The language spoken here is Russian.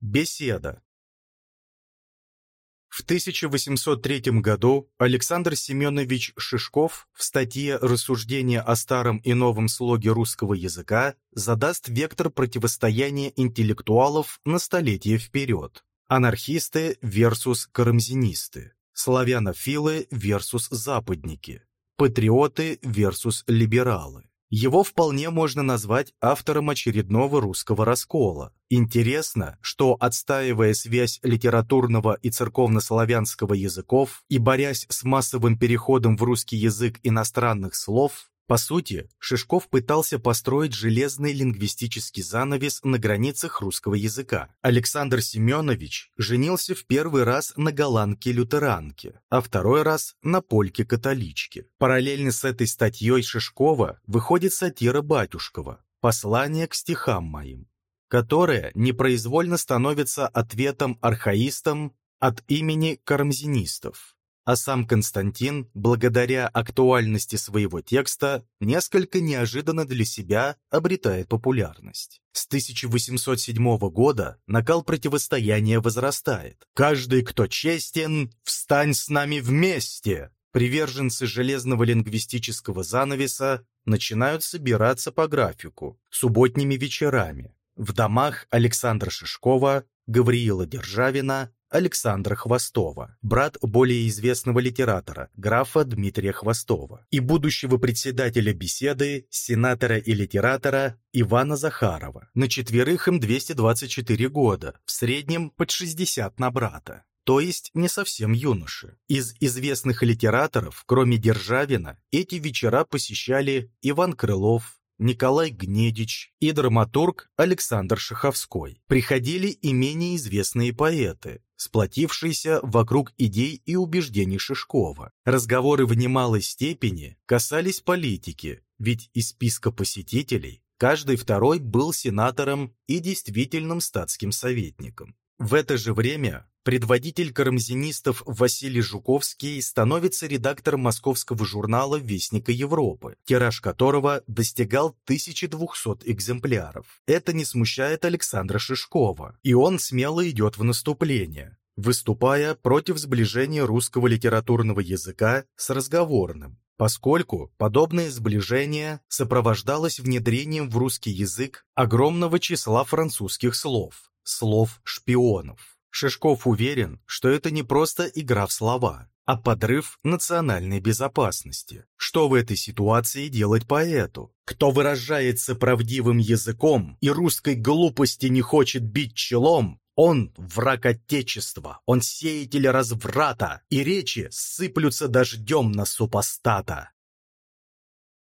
Беседа. В 1803 году Александр Семенович Шишков в статье «Рассуждение о старом и новом слоге русского языка» задаст вектор противостояния интеллектуалов на столетие вперед. Анархисты versus карамзинисты, славянофилы versus западники, патриоты versus либералы. Его вполне можно назвать автором очередного русского раскола. Интересно, что, отстаивая связь литературного и церковнославянского языков и борясь с массовым переходом в русский язык иностранных слов, по сути, Шишков пытался построить железный лингвистический занавес на границах русского языка. Александр Семенович женился в первый раз на голландке-лютеранке, а второй раз на польке-католичке. Параллельно с этой статьей Шишкова выходит сатира Батюшкова «Послание к стихам моим», которая непроизвольно становится ответом архаистам от имени кармзинистов а сам Константин, благодаря актуальности своего текста, несколько неожиданно для себя обретает популярность. С 1807 года накал противостояния возрастает. «Каждый, кто честен, встань с нами вместе!» Приверженцы железного лингвистического занавеса начинают собираться по графику, субботними вечерами, в домах Александра Шишкова, Гавриила Державина, Александра Хвостова, брат более известного литератора, графа Дмитрия Хвостова, и будущего председателя беседы, сенатора и литератора Ивана Захарова. На четверых им 224 года, в среднем под 60 на брата то есть не совсем юноши. Из известных литераторов, кроме Державина, эти вечера посещали Иван Крылов, Николай Гнедич и драматург Александр Шаховской. Приходили и менее известные поэты, сплотившиеся вокруг идей и убеждений Шишкова. Разговоры в немалой степени касались политики, ведь из списка посетителей каждый второй был сенатором и действительным статским советником. В это же время предводитель карамзинистов Василий Жуковский становится редактором московского журнала «Вестника Европы», тираж которого достигал 1200 экземпляров. Это не смущает Александра Шишкова, и он смело идет в наступление, выступая против сближения русского литературного языка с разговорным, поскольку подобное сближение сопровождалось внедрением в русский язык огромного числа французских слов слов шпионов. Шишков уверен, что это не просто игра в слова, а подрыв национальной безопасности. Что в этой ситуации делать поэту? Кто выражается правдивым языком и русской глупости не хочет бить челом, он враг Отечества, он сеятель разврата, и речи сыплются дождем на супостата.